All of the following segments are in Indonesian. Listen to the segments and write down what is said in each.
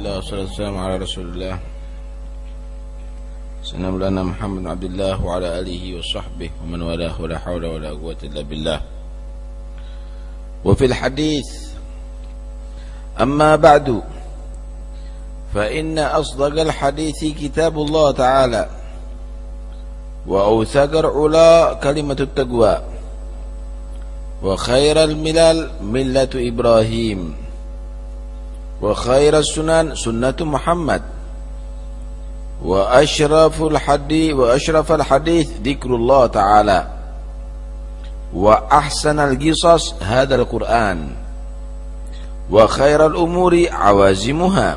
لله والصلاة والسلام على رسول الله سيدنا مولانا محمد عبد الله وعلى آله وصحبه ومن والاه ولا حول ولا قوة إلا بالله وفي الحديث أما بعد فإن أصدق الحديث كتاب الله تعالى وأوثق العلا كلمة التقوى وخير الملل ملة إبراهيم وخير السنن سنة محمد. وأشرف الحديث وأشرف الحديث ذكر الله تعالى. وأحسن القصص هذا القرآن. وخير الأمور عوازمها.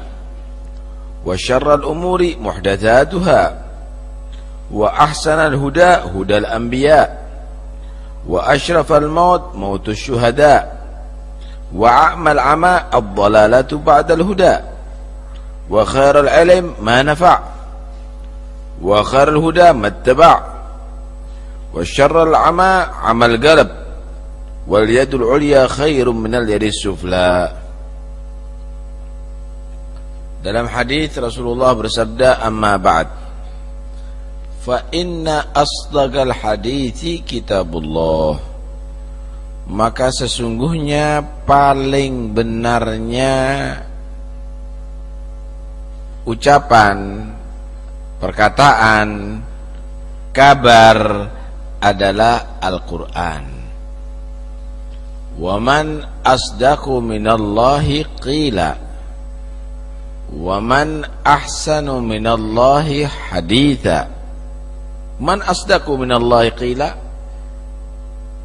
وشر الأمور محدثاتها. وأحسن الهدى هدى الأنبياء. وأشرف الموت موت الشهداء. وأعمى العمى الضلالة بعد الهدى. وخير العلم ما نفع. وخير الهدى ما اتبع. والشر العمى عمى القلب. واليد العليا خير من اليد السفلى. Dalam hadis Rasulullah bersabda amma ba'd. Fa inna asdaqal hadithi kitabullah. Maka sesungguhnya paling benarnya ucapan perkataan kabar adalah Al-Qur'an. Wa man asdaqu minallahi qila. Wa man ahsanu minallahi haditha. Man asdaqu minallahi qila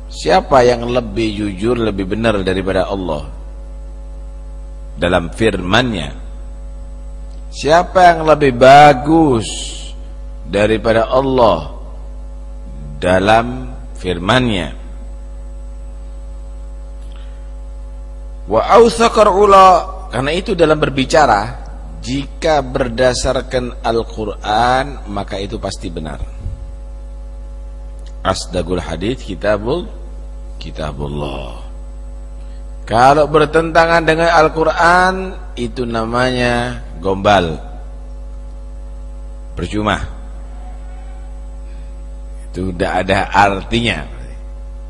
Siapa yang lebih jujur, lebih benar daripada Allah dalam firman-Nya? Siapa yang lebih bagus daripada Allah dalam firman-Nya? Wa authaqar ula karena itu dalam berbicara jika berdasarkan Al-Qur'an maka itu pasti benar. Asdaqul hadith kitabul kitabullah. Kalau bertentangan dengan Al-Quran itu namanya gombal. Percuma. Itu tidak ada artinya.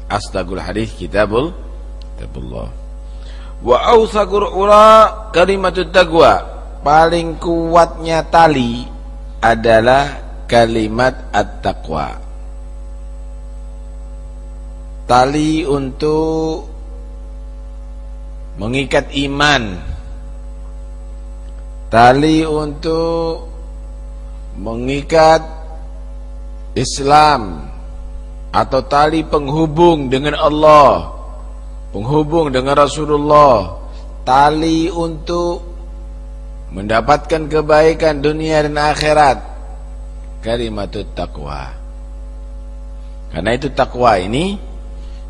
Astagul hadis kitabul kitabullah. Wa awsagur ura kalimatut taqwa. Paling kuatnya tali adalah kalimat at-taqwa tali untuk mengikat iman. Tali untuk mengikat Islam atau tali penghubung dengan Allah penghubung dengan Rasulullah. Tali untuk mendapatkan kebaikan dunia dan akhirat. Kalimatut taqwa. Karena itu takwa ini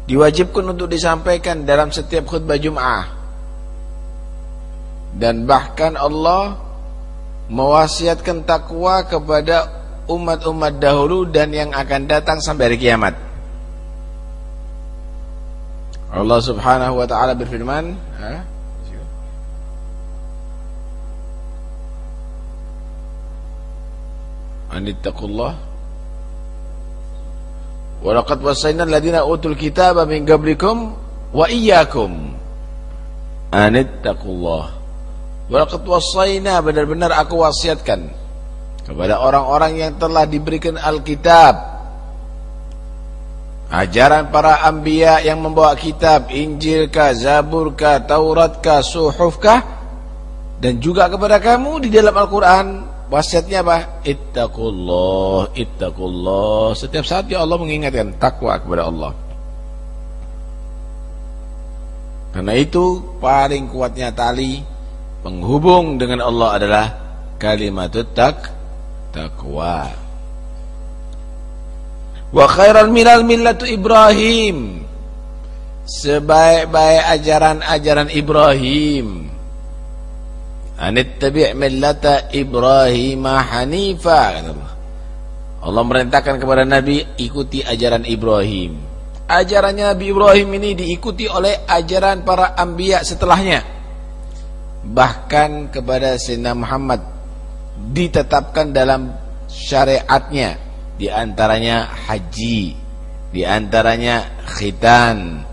diwajibkan untuk disampaikan dalam setiap khutbah Jum'ah. Dan bahkan Allah mewasiatkan takwa kepada umat-umat dahulu dan yang akan datang sampai hari kiamat. Allah subhanahu wa ta'ala berfirman? Anittaqullah Walaqad wasayna alladziina utul kitaba min qablikum wa iyyakum anittaqullah. Walaqad wasayna benar-benar aku wasiatkan kepada orang-orang yang telah diberikan Alkitab ajaran para anbiya yang membawa kitab Injil kah, Zabur kah, Taurat kah, Suhuf kah dan juga kepada kamu di dalam Al-Qur'an Wasiatnya apa? Ittaqullah, ittaqullah. Setiap saat ya Allah mengingatkan takwa kepada Allah. Karena itu paling kuatnya tali penghubung dengan Allah adalah kalimat tak takwa. Wa khairal milal millatu Ibrahim. Sebaik-baik ajaran-ajaran Ibrahim Anittabi' millata Ibrahim hanifa Allah. Allah merintahkan kepada Nabi ikuti ajaran Ibrahim. Ajarannya Nabi Ibrahim ini diikuti oleh ajaran para anbiya setelahnya. bahkan kepada Sayyidina Muhammad ditetapkan dalam syariatnya di antaranya haji di antaranya khitan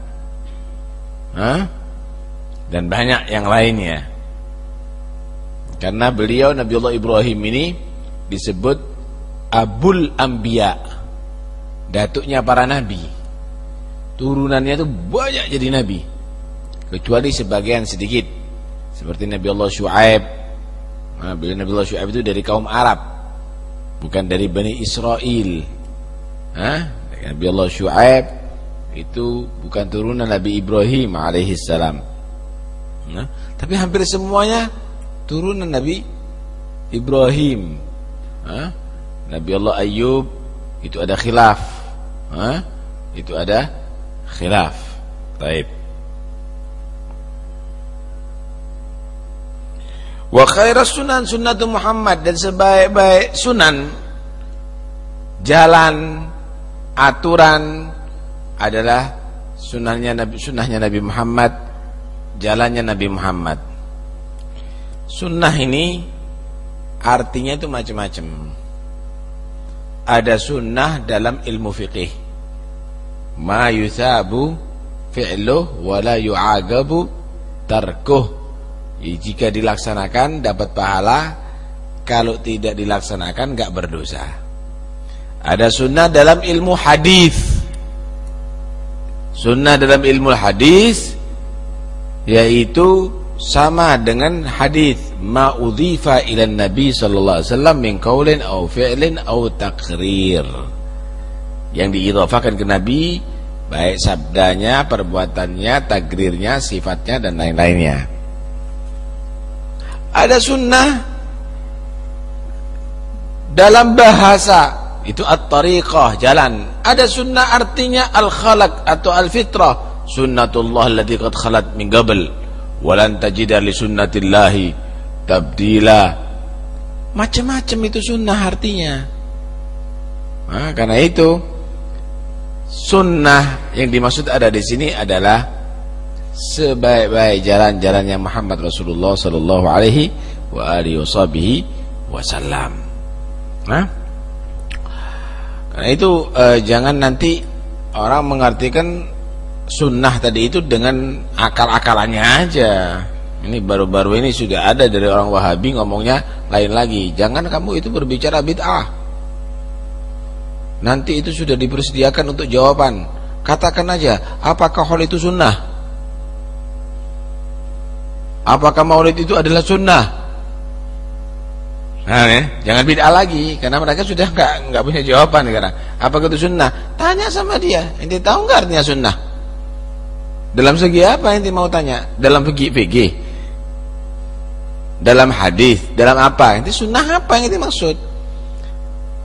dan banyak yang lainnya karena beliau Nabiullah Ibrahim ini disebut Abul Ambiya datuknya para nabi. Turunannya itu banyak jadi nabi. Kecuali sebagian sedikit. Seperti Nabi Allah Shu'aib. Nah, Nabi Allah Shu'aib itu dari kaum Arab. Bukan dari Bani Israel? Nabi Allah Shu'aib itu bukan turunan Nabi Ibrahim alaihissalam. Nah, tapi hampir semuanya turunan Nabi Ibrahim. Hah? Nabi Allah Ayub itu ada khilaf. Hah? itu ada khilaf. Taib wa khairas sunan sunnatu Muhammad dan sebaik-baik sunan jalan aturan adalah sunahnya Nabi sunahnya Nabi Muhammad jalannya Nabi Muhammad sunnah ini artinya itu macam-macam. Ada sunnah dalam ilmu fiqih. Ma yusabu fi'luh wa la yu'agabu tarkuh. Jika dilaksanakan dapat pahala kalau tidak dilaksanakan enggak berdosa. Ada sunnah dalam ilmu hadis. Sunnah dalam ilmu hadis yaitu sama dengan hadis ma udhifa nabi sallallahu alaihi wasallam min qaulin aw fi'lin aw taqrir. Yang diidhafakan ke nabi baik sabdanya perbuatannya takrirnya sifatnya dan lain-lainnya. Ada sunnah dalam bahasa itu at-tariqah jalan. Ada sunnah artinya al-khalaq atau al-fitrah. Sunnatullah allati qad khalat min qabl walan tajida li sunnatillahi tabdila macam-macam itu sunnah artinya nah, karena itu sunnah yang dimaksud ada di sini adalah sebaik-baik jalan-jalannya Muhammad Rasulullah sallallahu alaihi wa alihi wasallam. Nah, karena itu eh, jangan nanti orang mengartikan sunnah tadi itu dengan akal-akalannya aja. Ini baru-baru ini sudah ada dari orang Wahabi ngomongnya lain lagi. Jangan kamu itu berbicara bid'ah. Nanti itu sudah dipersediakan untuk jawaban. Katakan aja, apakah hal itu sunnah? Apakah maulid itu adalah sunnah? Nah, ya, jangan bid'ah lagi karena mereka sudah enggak enggak punya jawaban sekarang. Apakah itu sunnah? Tanya sama dia. Ente tahu enggak artinya sunnah? Dalam segi apa ente mau tanya? Dalam segi fikih. Dalam hadis, dalam apa? Ente sunnah apa yang ente maksud?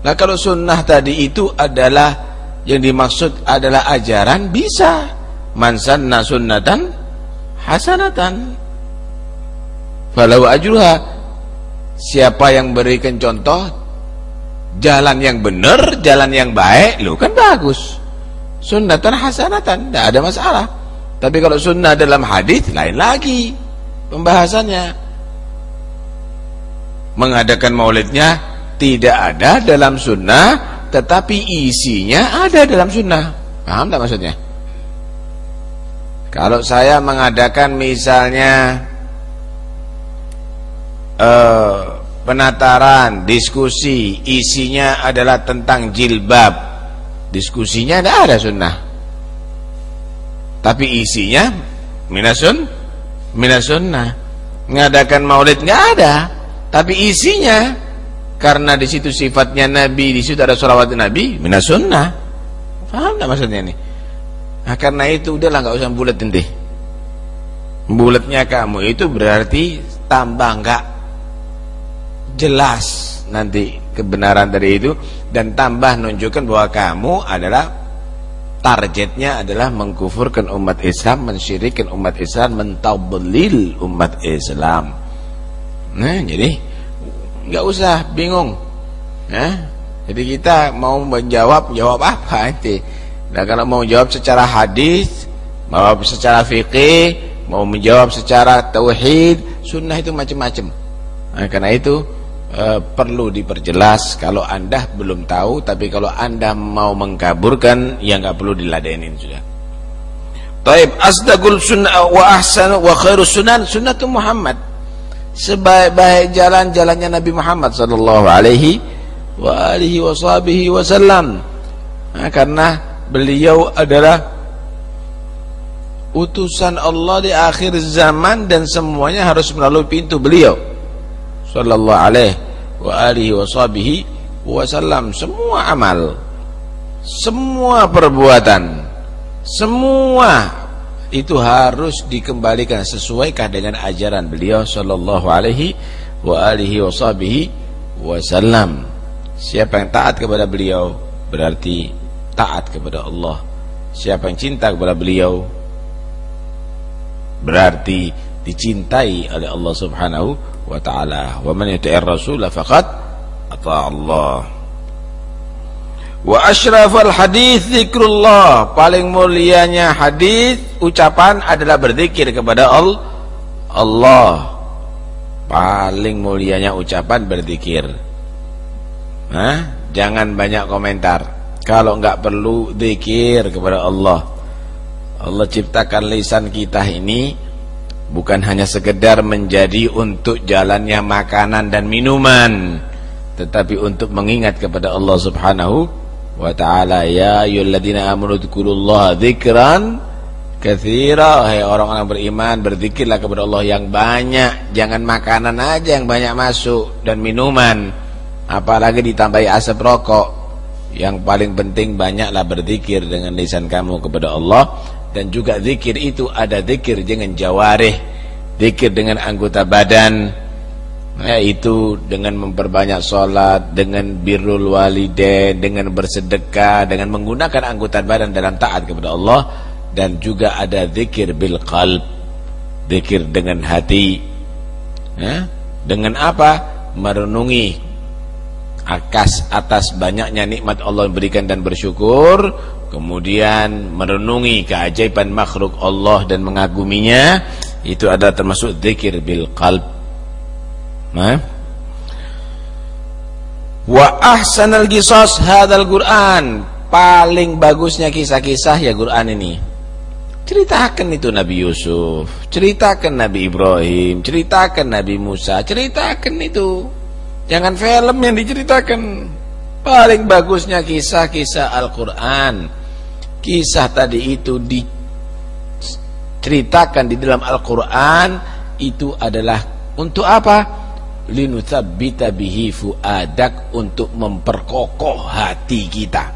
Nah, kalau sunnah tadi itu adalah yang dimaksud adalah ajaran bisa. Man sanna hasanatan falau ajruha siapa yang berikan contoh jalan yang benar jalan yang baik lu kan bagus sunnatan hasanatan tidak ada masalah tapi kalau sunnah dalam hadis lain lagi pembahasannya mengadakan maulidnya tidak ada dalam sunnah tetapi isinya ada dalam sunnah paham tak maksudnya kalau saya mengadakan misalnya uh, penataran, diskusi, isinya adalah tentang jilbab. Diskusinya tidak ada sunnah. Tapi isinya minasun, minasunnah. Ngadakan maulid nggak ada, tapi isinya karena di situ sifatnya Nabi, di situ ada salawat Nabi, minasunnah. Paham tak maksudnya ini? Nah, karena itu udahlah nggak usah bulat nanti. Bulatnya kamu itu berarti tambah nggak jelas nanti kebenaran dari itu dan tambah nunjukkan bahwa kamu adalah targetnya adalah mengkufurkan umat Islam, mensyirikan umat Islam, mentabelil umat Islam. Nah, jadi nggak usah bingung. Nah, jadi kita mau menjawab jawab apa nanti. Nah, kalau mau jawab secara hadis, mau secara fikih, mau menjawab secara tauhid sunnah itu macam-macam nah, karena itu uh, perlu diperjelas kalau anda belum tahu tapi kalau anda mau mengkaburkan ya nggak perlu diladenin sudah Taib asdaqul sunnah wa ahsan wa khairus sunan sunnatu Muhammad. Sebaik-baik jalan jalannya Nabi Muhammad sallallahu alaihi wa alihi wasallam nah, karena beliau adalah utusan Allah di akhir zaman dan semuanya harus melalui pintu beliau sallallahu alaihi wa alihi washabihi wasallam semua amal semua perbuatan semua itu harus dikembalikan sesuaikah dengan ajaran beliau sallallahu alaihi wa alihi washabihi wasallam siapa yang taat kepada beliau berarti taat kepada Allah. Siapa yang cinta kepada beliau berarti dicintai oleh Allah Subhanahu wa taala. Wa man yuti'ir rasul faqad ata Allah. Wa asyrafal hadis zikrullah. Paling mulianya hadis ucapan adalah berzikir kepada Allah. Paling mulianya ucapan berzikir. Hah? Jangan banyak komentar. Kalau enggak perlu zikir kepada Allah Allah ciptakan lisan kita ini bukan hanya sekedar menjadi untuk jalannya makanan dan minuman tetapi untuk mengingat kepada Allah Subhanahu wa taala ya ayyuhalladzina amanu dzkurullaha dzikran katsira. Hai orang-orang beriman berzikirlah kepada Allah yang banyak. Jangan makanan aja yang banyak masuk dan minuman. Apalagi ditambahi asap rokok. Yang paling penting banyaklah berzikir dengan lisan kamu kepada Allah dan juga zikir itu ada zikir dengan jawarih zikir dengan anggota badan yaitu dengan memperbanyak sholat dengan birrul walidain dengan bersedekah dengan menggunakan anggota badan dalam taat kepada Allah. Dan juga ada zikir bil qalb zikir dengan hati. Ya? dengan apa? Merenungi akas atas banyaknya nikmat Allah yang berikan dan bersyukur kemudian merenungi keajaiban makhluk Allah dan mengaguminya itu adalah termasuk zikir bil qalb. Nah wa ahsanal qisas hadzal Quran. Paling bagusnya kisah-kisah ya Quran ini. Ceritakan itu Nabi Yusuf ceritakan Nabi Ibrahim ceritakan Nabi Musa ceritakan itu. Jangan film yang diceritakan. Paling bagusnya kisah-kisah Al-Quran kisah tadi itu diceritakan di dalam Al-Quran itu adalah untuk apa? linuthabbita bihi fuadak untuk memperkokoh hati kita.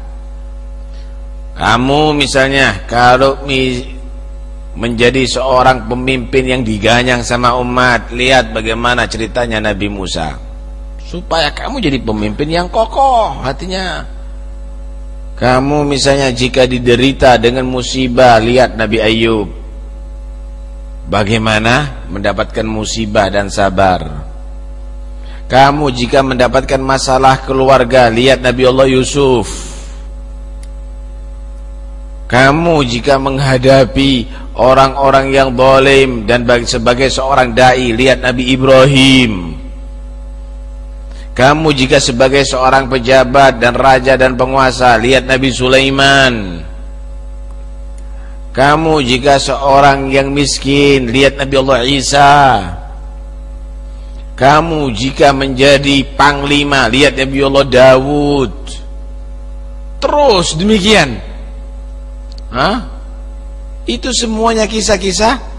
Kamu misalnya kalau menjadi seorang pemimpin yang diganyang sama umat lihat bagaimana ceritanya Nabi Musa. Supaya kamu jadi pemimpin yang kokoh hatinya kamu misalnya jika diderita dengan musibah, lihat Nabi Ayub. Bagaimana mendapatkan musibah dan sabar. Kamu jika mendapatkan masalah keluarga, lihat Nabi Allah Yusuf. Kamu jika menghadapi orang-orang yang zalim dan sebagai seorang dai, lihat Nabi Ibrahim. Kamu jika sebagai seorang pejabat dan raja dan penguasa Lihat Nabi Sulaiman. Kamu jika seorang yang miskin Lihat Nabi Allah Isa. Kamu jika menjadi panglima Lihat Nabi Allah Dawud. Terus demikian. Hah? Itu semuanya kisah-kisah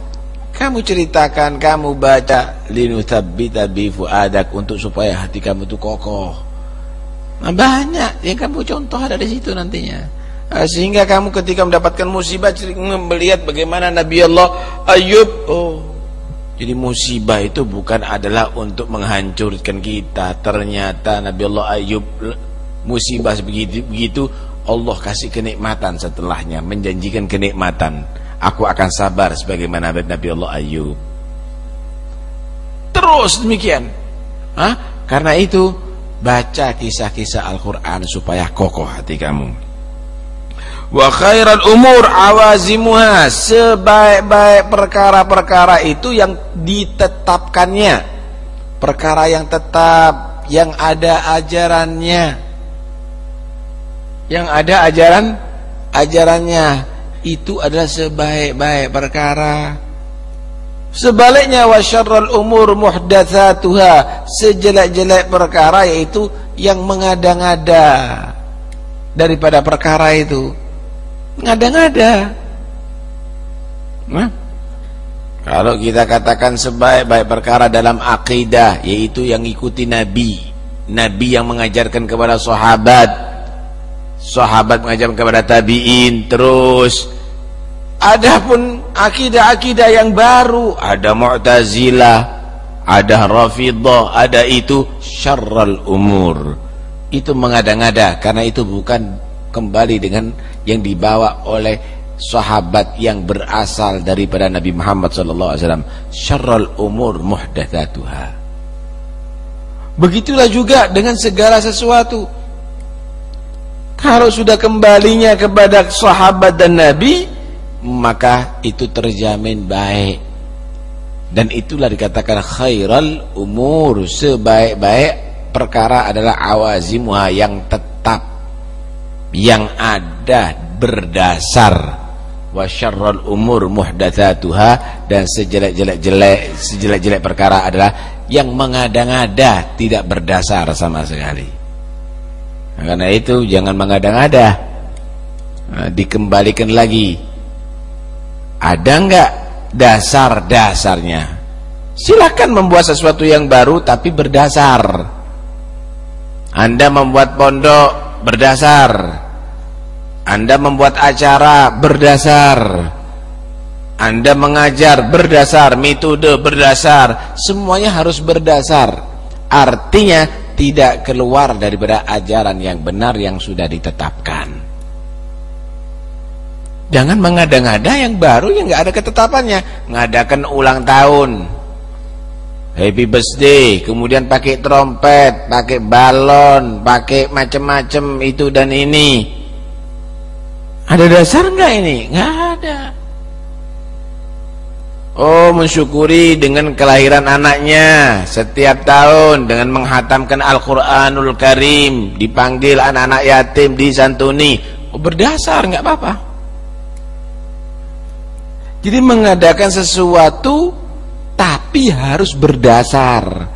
kamu ceritakan, kamu baca linuthabbita bi fuadak untuk supaya hati kamu itu kokoh. Nah, banyak yang kamu contoh ada di situ nantinya. Nah, sehingga kamu ketika mendapatkan musibah melihat bagaimana Nabi Allah Ayub oh jadi musibah itu bukan adalah untuk menghancurkan kita. Ternyata Nabi Allah Ayub musibah begitu begitu Allah kasih kenikmatan setelahnya, menjanjikan kenikmatan aku akan sabar sebagaimana Nabi Allah Ayub terus demikian. Hah? karena itu baca kisah-kisah Al-Quran supaya kokoh hati kamu. Wa khairal umur awazimuha sebaik-baik perkara-perkara itu yang ditetapkannya. Perkara yang tetap yang ada ajarannya. Yang ada ajaran ajarannya itu adalah sebaik-baik perkara. Sebaliknya wasyarrul umur muhdatsatuha sejelek-jelek perkara yaitu yang mengada-ngada daripada perkara itu. Ngada-ngada nah, kalau kita katakan sebaik-baik perkara dalam akidah yaitu yang ikuti nabi. Nabi yang mengajarkan kepada sahabat. Sahabat mengajarkan kepada tabi'in terus Adapun akidah-akidah yang baru, ada Mu'tazilah, ada Rafidhah, ada itu syarral umur. Itu mengada-ngada karena itu bukan kembali dengan yang dibawa oleh sahabat yang berasal daripada Nabi Muhammad sallallahu alaihi wasallam. Syarral umur muhdatsatuha. Begitulah juga dengan segala sesuatu. Kalau sudah kembalinya kepada sahabat dan Nabi, maka itu terjamin baik. Dan itulah dikatakan khairal umur. Sebaik-baik perkara adalah awazimuha yang tetap yang ada berdasar. Wa syarrul umur muhdatsatuha dan sejelek-jelek jelek sejelek-jelek perkara adalah yang mengada-ngada tidak berdasar sama sekali. Karena itu jangan mengada-ngada. Nah, dikembalikan lagi ada enggak dasar-dasarnya? Silakan membuat sesuatu yang baru tapi berdasar. Anda membuat pondok berdasar. Anda membuat acara berdasar. Anda mengajar berdasar, metode berdasar, semuanya harus berdasar. Artinya tidak keluar daripada ajaran yang benar yang sudah ditetapkan. Jangan mengada-ngada yang baru yang nggak ada ketetapannya. Ngadakan ulang tahun. Happy birthday, kemudian pakai trompet, pakai balon, pakai macam-macam itu dan ini. Ada dasar nggak ini? Nggak ada. Oh mensyukuri dengan kelahiran anaknya setiap tahun dengan menghatamkan Al-Quranul Karim dipanggil anak-anak yatim disantuni oh, berdasar nggak apa-apa jadi mengadakan sesuatu tapi harus berdasar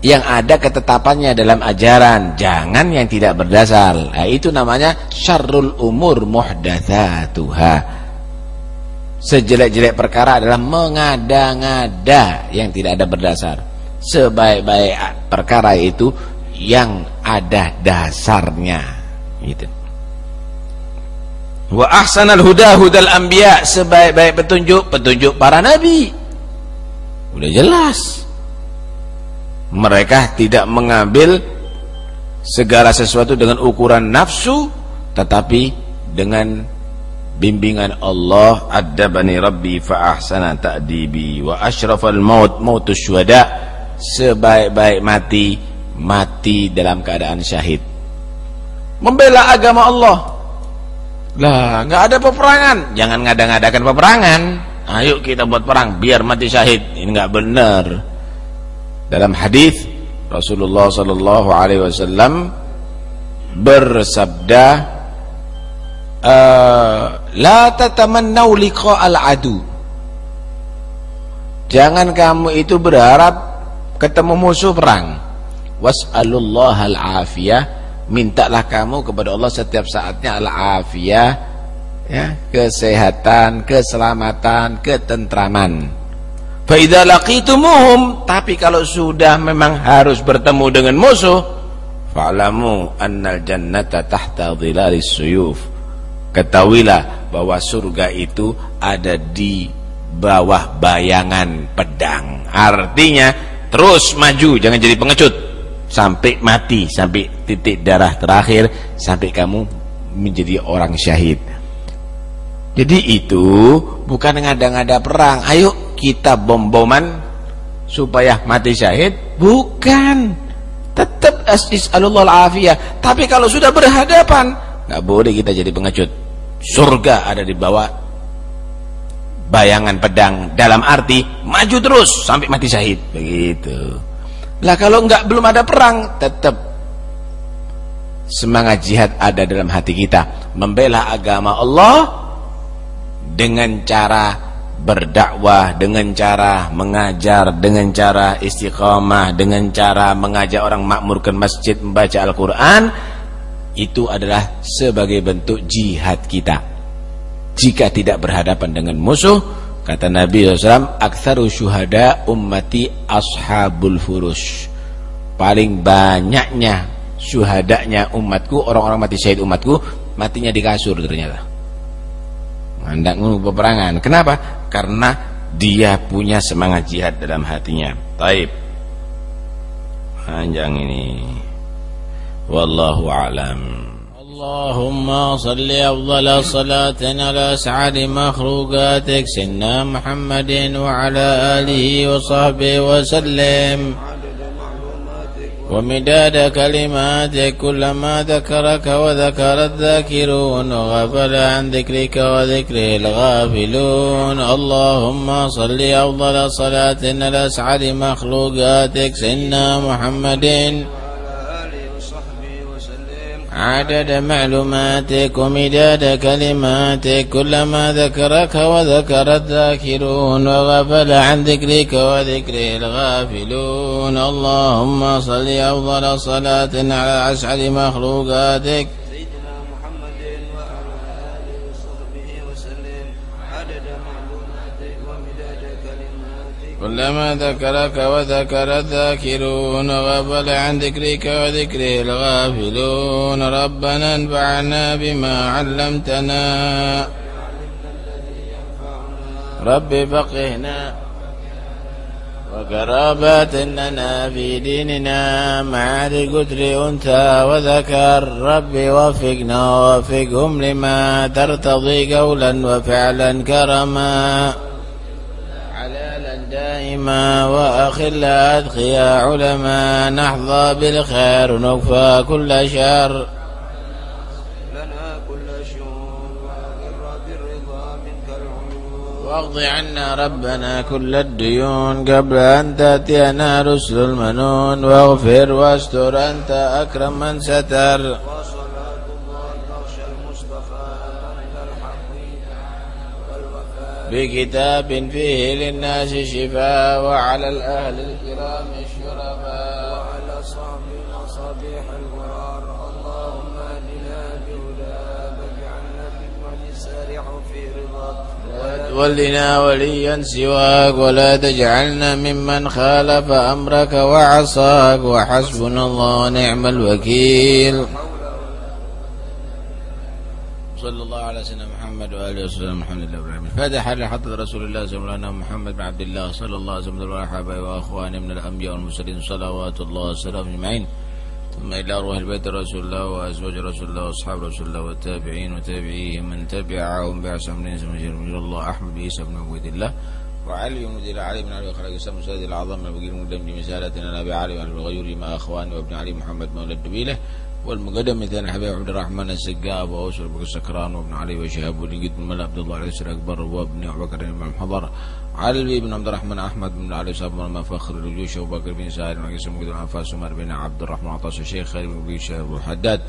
yang ada ketetapannya dalam ajaran, jangan yang tidak berdasar. Nah, itu namanya syarrul umur muhdatsatuha. Sejelek-jelek perkara adalah mengada-ngada yang tidak ada berdasar. Sebaik-baik perkara itu yang ada dasarnya. Gitu. Wa ahsanal huda hudal anbiya sebaik-baik petunjuk petunjuk para nabi. Udah jelas. Mereka tidak mengambil segala sesuatu dengan ukuran nafsu tetapi dengan bimbingan Allah adabani rabbi fa ahsana ta'dibi wa asyrafal maut mautus syuhada sebaik-baik mati mati dalam keadaan syahid membela agama Allah lah, nggak ada peperangan. Jangan ngada-ngadakan peperangan. Ayo kita buat perang biar mati syahid. Ini nggak benar. Dalam hadis Rasulullah sallallahu alaihi wasallam bersabda uh, la tatamannau liqa al-adu. Jangan kamu itu berharap ketemu musuh perang. Was'alullaha al-afiyah mintalah kamu kepada Allah setiap saatnya al-afiyah ya, kesehatan, keselamatan, ketentraman. Fa idza laqitumuhum, tapi kalau sudah memang harus bertemu dengan musuh, fa'lamu annal jannata tahta dhilalis suyuf. Ketahuilah bahwa surga itu ada di bawah bayangan pedang. Artinya terus maju, jangan jadi pengecut sampai mati sampai titik darah terakhir sampai kamu menjadi orang syahid. Jadi itu bukan ngada-ngada perang. Ayo kita bom-boman supaya mati syahid. Bukan. Tetap asis Allah afiyah. Tapi kalau sudah berhadapan nggak boleh kita jadi pengecut. Surga ada di bawah bayangan pedang. Dalam arti maju terus sampai mati syahid. Begitu lah kalau nggak belum ada perang tetap semangat jihad ada dalam hati kita. Membela agama Allah dengan cara berdakwah dengan cara mengajar dengan cara istiqamah dengan cara mengajak orang makmurkan masjid membaca Al-Quran itu adalah sebagai bentuk jihad kita. Jika tidak berhadapan dengan musuh kata Nabi SAW aktsaru syuhada ummati ashabul furus paling banyaknya syuhadanya umatku orang-orang mati syahid umatku matinya di kasur ternyata. Hendak peperangan. Kenapa? Karena dia punya semangat jihad dalam hatinya. Taib. Panjang ini. Wallahu alam اللهم صل أفضل صلاة على أسعد مخلوقاتك سيدنا محمد وعلى آله وصحبه وسلم. ومداد كلماتك كلما ذكرك وذكر الذاكرون وغفل عن ذكرك وذكر الغافلون. اللهم صل أفضل صلاة على أسعد مخلوقاتك سيدنا محمد. عدد معلوماتك ومداد كلماتك كلما ذكرك وذكر الذاكرون وغفل عن ذكرك وذكر الغافلون. اللهم صل أفضل صلاة على أسعد مخلوقاتك. كلما ذكرك وذكر الذاكرون وغفل عن ذكرك وذكر الغافلون ربنا انفعنا بما علمتنا. رب فقهنا وقرابات لنا في ديننا مع القدر أنثى وذكر. رب وفقنا ووفقهم لما ترتضي قولا وفعلا كرما. دائما وأخل أدخيا علما نحظى بالخير ونكفى كل شر. لنا كل شؤون وأقر بالرضا منك العيون واقض عنا ربنا كل الديون. قبل أن تأتينا رسل المنون. واغفر واستر أنت أكرم من ستر. بكتاب فيه للناس شفاء وعلى الأهل الكرام الشرفاء. وعلى صحب المصابيح الغرار. اللهم اهدنا بهداك. واجعلنا ممن يسارع في رضاك. ولنا وليا سواك. ولا تجعلنا ممن خالف أمرك وعصاك. وحسبنا الله ونعم الوكيل. صلى الله على سيدنا محمد. وآله وسلم الحمد لله رب العالمين فاتح لحضرة رسول الله صلى الله عليه محمد بن عبد الله صلى الله عليه وسلم وأحبابه وأخوانه من الأنبياء والمرسلين صلوات الله وسلامه أجمعين. ثم إلى أرواح البيت رسول الله وأزواج رسول الله وأصحاب رسول الله والتابعين وتابعيهم من تبعهم بأحسن من من الله أحمد عيسى بن عبيد الله وعلي بن علي بن علي خلق السلام سيد العظم البقير المقدم بمسالتنا أبي علي بن الغيور ما أخواني وابن علي محمد مولى الدبيله والمقدم مثل الحبيب عبد الرحمن السقاب وأوسر بن السكران وابن علي وشهاب ولقيت بن ملأ عبد الله عليه السلام أكبر وابن أبو بكر بن حضر. علي بن عبد الرحمن أحمد بن علي صاحب ما فخر الجيوش أبو بكر بن سائر بن قسم بن عفاس عمر بن عبد الرحمن عطاس الشيخ خالد بن أبو حداد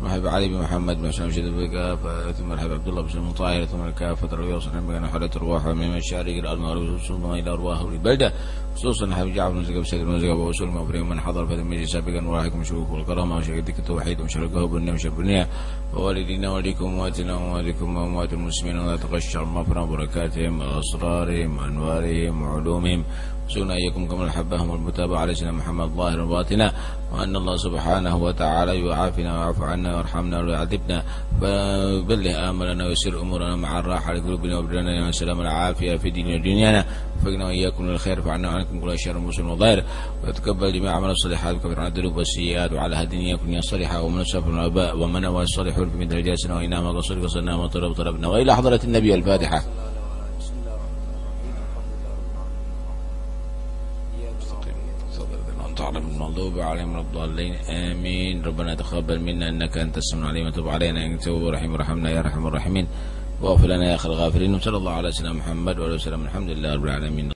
ثم حبيب علي بن محمد بن سلام شد بكافة ثم الحبيب عبد الله بن طاهر ثم الكافة رضي الله عنه بين حلة أرواح من مشارق الأرض ثم إلى أرواح البلدة خصوصا حبيب جعفر بن زكب سيد بن زكب وأصول مغفرين من حضر في المجلس سابقا وراحكم شروق والكرامة وشهدك التوحيد وشركه بالنعم وشربنيا ووالدينا وليكم واتنا ووالدكم وأموات المسلمين ولا تغشر مغفرة بركاتهم وأسرارهم وأنوارهم وعلومهم. سنة إياكم كما الحبهم والمتابعة على سيدنا محمد ظاهر باطنا وأن الله سبحانه وتعالى يعافنا ويعفو عنا ويرحمنا ويعذبنا. فبله آملنا ويسر أمورنا مع الراحة لقلوبنا وبلنا والسلام العافية في ديننا ودنيانا. وفقنا وإياكم للخير فعنا وعنكم كل شر مسلم وظاهر. ويتقبل جميع عمل الصالحات وكفر عن الذنوب والسيئات وعلى هدينا يكون الصالحة ومن سفر الآباء ومن هو الصالحون في مثل جالسنا وإنما قصر قصرنا وطلب طلبنا وإلى حضرة النبي الفاتحة. المغضوب عليهم ولا الضالين. آمين. ربنا تقبل منا إنك أنت السميع العليم. وتب علينا إنك تواب رحيم رحمنا يا أرحم الراحمين. واغفر لنا يا أخي الغافرين وصلى الله على سيدنا محمد وعلى وسلم الحمد لله رب العالمين.